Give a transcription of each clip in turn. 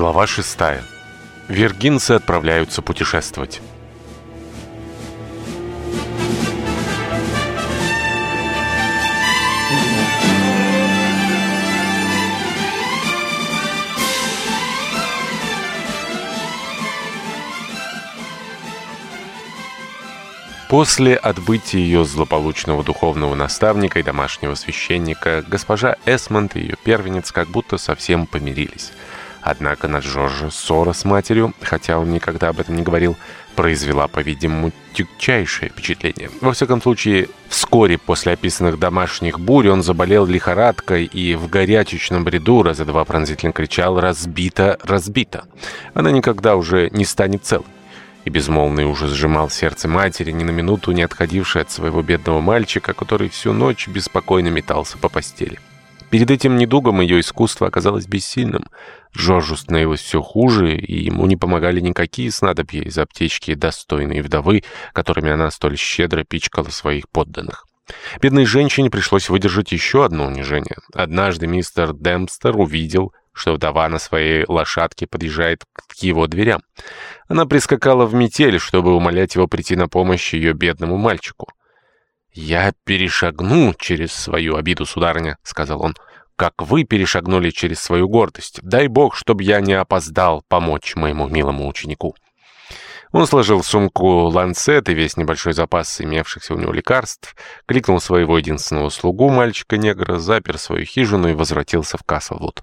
Глава 6. Виргинцы отправляются путешествовать. После отбытия ее злополучного духовного наставника и домашнего священника, госпожа Эсмонд и ее первенец как будто совсем помирились. Однако на Джорджа ссора с матерью, хотя он никогда об этом не говорил, произвела, по-видимому, тягчайшее впечатление. Во всяком случае, вскоре после описанных домашних бурь он заболел лихорадкой и в горячечном бреду раза два пронзительно кричал «Разбито! Разбито!». Она никогда уже не станет целой и безмолвный ужас сжимал сердце матери, ни на минуту не отходившей от своего бедного мальчика, который всю ночь беспокойно метался по постели. Перед этим недугом ее искусство оказалось бессильным. Джорджу становилось все хуже, и ему не помогали никакие снадобья из аптечки достойной вдовы, которыми она столь щедро пичкала своих подданных. Бедной женщине пришлось выдержать еще одно унижение. Однажды мистер Демпстер увидел, что вдова на своей лошадке подъезжает к его дверям. Она прискакала в метель, чтобы умолять его прийти на помощь ее бедному мальчику. «Я перешагну через свою обиду, сударыня», — сказал он, — «как вы перешагнули через свою гордость. Дай бог, чтобы я не опоздал помочь моему милому ученику». Он сложил в сумку ланцет и весь небольшой запас имевшихся у него лекарств, кликнул своего единственного слугу, мальчика-негра, запер свою хижину и возвратился в Каслвуд.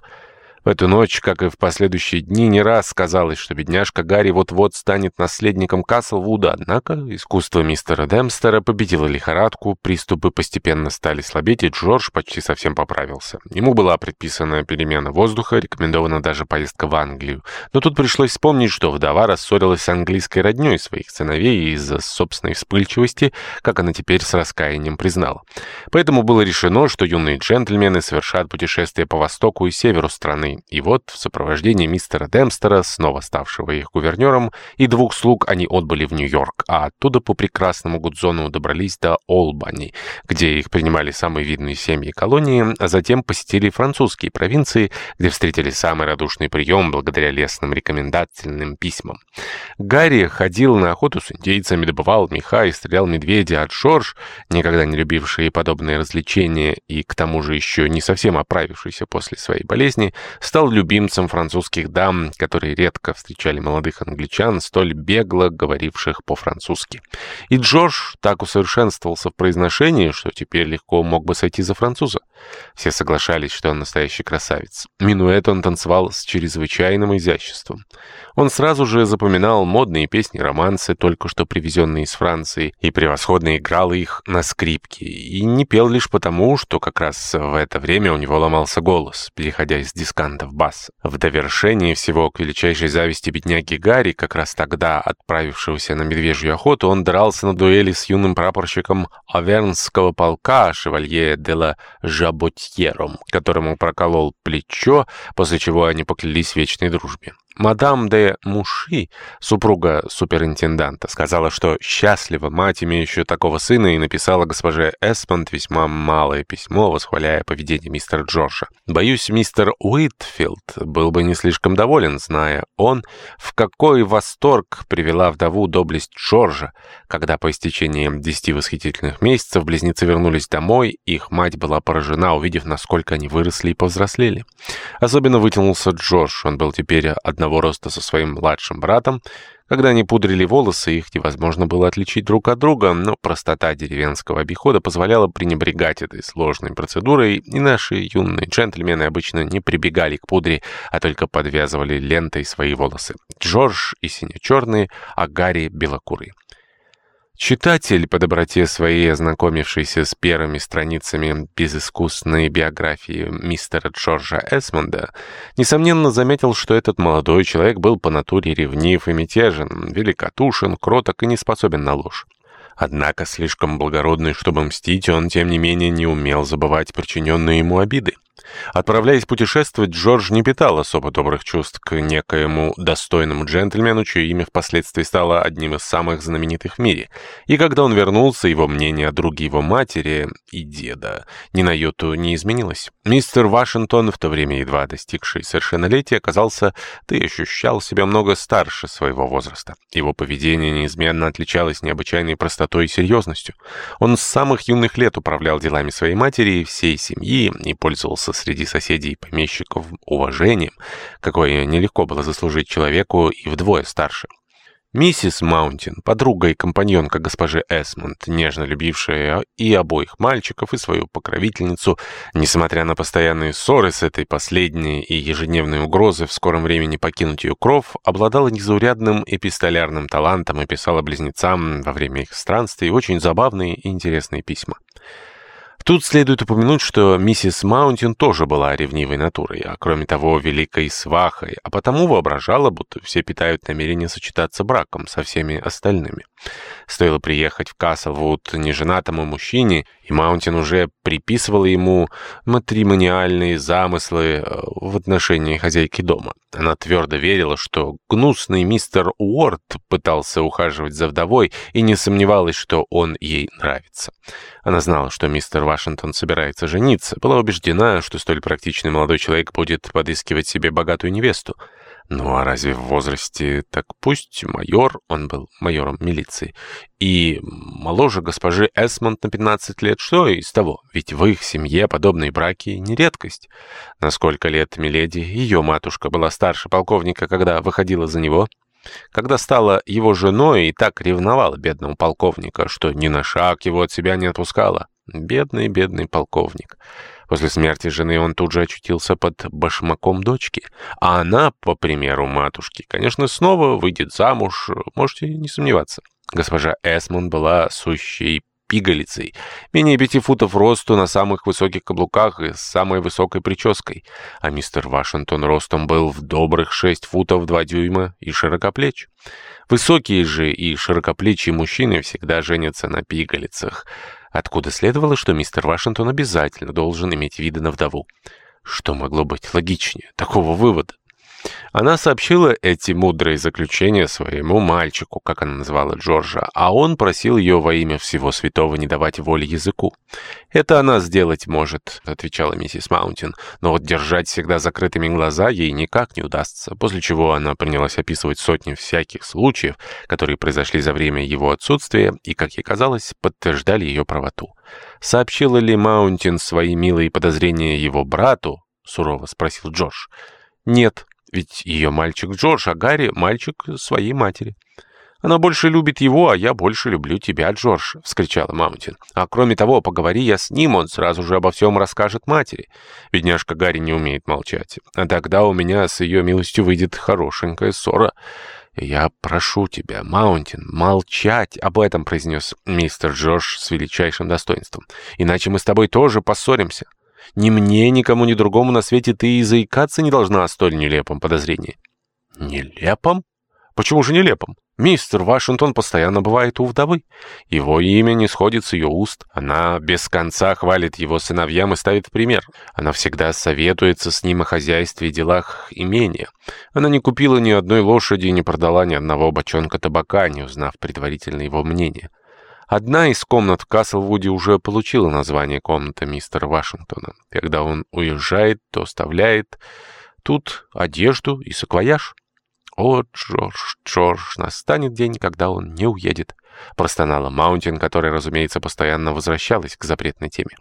В эту ночь, как и в последующие дни, не раз сказалось, что бедняжка Гарри вот-вот станет наследником Каслвуда, однако искусство мистера Демстера победило лихорадку, приступы постепенно стали слабеть, и Джордж почти совсем поправился. Ему была предписана перемена воздуха, рекомендована даже поездка в Англию. Но тут пришлось вспомнить, что вдова рассорилась с английской родней своих сыновей из-за собственной вспыльчивости, как она теперь с раскаянием признала. Поэтому было решено, что юные джентльмены совершат путешествие по востоку и северу страны, и вот в сопровождении мистера Демстера, снова ставшего их гувернером, и двух слуг они отбыли в Нью-Йорк, а оттуда по прекрасному Гудзону добрались до Олбани, где их принимали самые видные семьи колонии, а затем посетили французские провинции, где встретили самый радушный прием благодаря лестным рекомендательным письмам. Гарри ходил на охоту с индейцами, добывал меха и стрелял медведя, а Джордж, никогда не любивший подобные развлечения и к тому же еще не совсем оправившийся после своей болезни, стал любимцем французских дам, которые редко встречали молодых англичан, столь бегло говоривших по-французски. И Джордж так усовершенствовался в произношении, что теперь легко мог бы сойти за француза. Все соглашались, что он настоящий красавец. Минуэт он танцевал с чрезвычайным изяществом. Он сразу же запоминал модные песни-романсы, только что привезенные из Франции, и превосходно играл их на скрипке. И не пел лишь потому, что как раз в это время у него ломался голос, переходя из дисканта в бас. В довершении всего к величайшей зависти бедняги Гарри, как раз тогда отправившегося на медвежью охоту, он дрался на дуэли с юным прапорщиком Авернского полка шевалье де ла Жаботьером, которому проколол плечо, после чего они поклялись вечной дружбе. Мадам де Муши, супруга суперинтенданта, сказала, что счастлива мать, имеющая такого сына, и написала госпоже Эспонд весьма малое письмо, восхваляя поведение мистера Джорджа. Боюсь, мистер Уитфилд был бы не слишком доволен, зная он, в какой восторг привела вдову доблесть Джорджа, когда по истечении десяти восхитительных месяцев близнецы вернулись домой, их мать была поражена, увидев, насколько они выросли и повзрослели. Особенно вытянулся Джордж, он был теперь одного одного роста со своим младшим братом. Когда они пудрили волосы, их невозможно было отличить друг от друга, но простота деревенского обихода позволяла пренебрегать этой сложной процедурой, и наши юные джентльмены обычно не прибегали к пудре, а только подвязывали лентой свои волосы. Джордж и сине-черные, а Гарри белокурый. Читатель, по доброте своей ознакомившийся с первыми страницами безыскусной биографии мистера Джорджа Эсмонда, несомненно заметил, что этот молодой человек был по натуре ревнив и мятежен, великодушен, кроток и не способен на ложь. Однако слишком благородный, чтобы мстить, он, тем не менее, не умел забывать причиненные ему обиды. Отправляясь путешествовать, Джордж не питал особо добрых чувств к некоему достойному джентльмену, чье имя впоследствии стало одним из самых знаменитых в мире. И когда он вернулся, его мнение о друге его матери и деда ни на йоту не изменилось. Мистер Вашингтон, в то время едва достигший совершеннолетия, оказался, ты ощущал себя много старше своего возраста. Его поведение неизменно отличалось необычайной простотой и серьезностью. Он с самых юных лет управлял делами своей матери и всей семьи и пользовался среди соседей и помещиков уважением, какое нелегко было заслужить человеку и вдвое старше. Миссис Маунтин, подруга и компаньонка госпожи Эсмонд, нежно любившая и обоих мальчиков, и свою покровительницу, несмотря на постоянные ссоры с этой последней и ежедневные угрозы в скором времени покинуть ее кров, обладала незаурядным эпистолярным талантом и писала близнецам во время их странствий очень забавные и интересные письма. Тут следует упомянуть, что миссис Маунтин тоже была ревнивой натурой, а кроме того великой свахой, а потому воображала, будто все питают намерение сочетаться браком со всеми остальными. Стоило приехать в Каслвуд неженатому мужчине, и Маунтин уже приписывала ему матримониальные замыслы э, в отношении хозяйки дома. Она твердо верила, что гнусный мистер Уорд пытался ухаживать за вдовой и не сомневалась, что он ей нравится. Она знала, что мистер Вашингтон собирается жениться, была убеждена, что столь практичный молодой человек будет подыскивать себе богатую невесту. Ну а разве в возрасте так пусть майор, он был майором милиции, и моложе госпожи Эсмонд на 15 лет, что из того? Ведь в их семье подобные браки не редкость. На сколько лет Миледи, ее матушка была старше полковника, когда выходила за него? Когда стала его женой и так ревновала бедного полковника, что ни на шаг его от себя не отпускала. Бедный, бедный полковник. После смерти жены он тут же очутился под башмаком дочки. А она, по примеру матушки, конечно, снова выйдет замуж, можете не сомневаться. Госпожа Эсмон была сущей пигалицей, менее пяти футов росту на самых высоких каблуках и с самой высокой прической, а мистер Вашингтон ростом был в добрых шесть футов два дюйма и широкоплеч. Высокие же и широкоплечие мужчины всегда женятся на пигалицах, откуда следовало, что мистер Вашингтон обязательно должен иметь виды на вдову. Что могло быть логичнее такого вывода? Она сообщила эти мудрые заключения своему мальчику, как она называла Джорджа, а он просил ее во имя всего святого не давать воли языку. «Это она сделать может», — отвечала миссис Маунтин, «но вот держать всегда закрытыми глаза ей никак не удастся», после чего она принялась описывать сотни всяких случаев, которые произошли за время его отсутствия и, как ей казалось, подтверждали ее правоту. «Сообщила ли Маунтин свои милые подозрения его брату?» — сурово спросил Джордж. «Нет», ведь ее мальчик Джордж, а Гарри — мальчик своей матери. «Она больше любит его, а я больше люблю тебя, Джордж», — вскричала Маунтин. «А кроме того, поговори я с ним, он сразу же обо всем расскажет матери. Бедняжка Гарри не умеет молчать. А тогда у меня с ее милостью выйдет хорошенькая ссора». «Я прошу тебя, Маунтин, молчать об этом», — произнес мистер Джордж с величайшим достоинством. «Иначе мы с тобой тоже поссоримся». Ни мне, никому, ни другому на свете ты и заикаться не должна о столь нелепом подозрении». «Нелепом? Почему же нелепом? Мистер Вашингтон постоянно бывает у вдовы. Его имя не сходит с ее уст. Она без конца хвалит его сыновьям и ставит пример. Она всегда советуется с ним о хозяйстве и делах имения. Она не купила ни одной лошади и не продала ни одного бочонка табака, не узнав предварительно его мнение. Одна из комнат в Каслвуде уже получила название комната мистера Вашингтона. Когда он уезжает, то оставляет тут одежду и саквояж. «О, Джордж, Джордж, настанет день, когда он не уедет», — простонала Маунтин, которая, разумеется, постоянно возвращалась к запретной теме.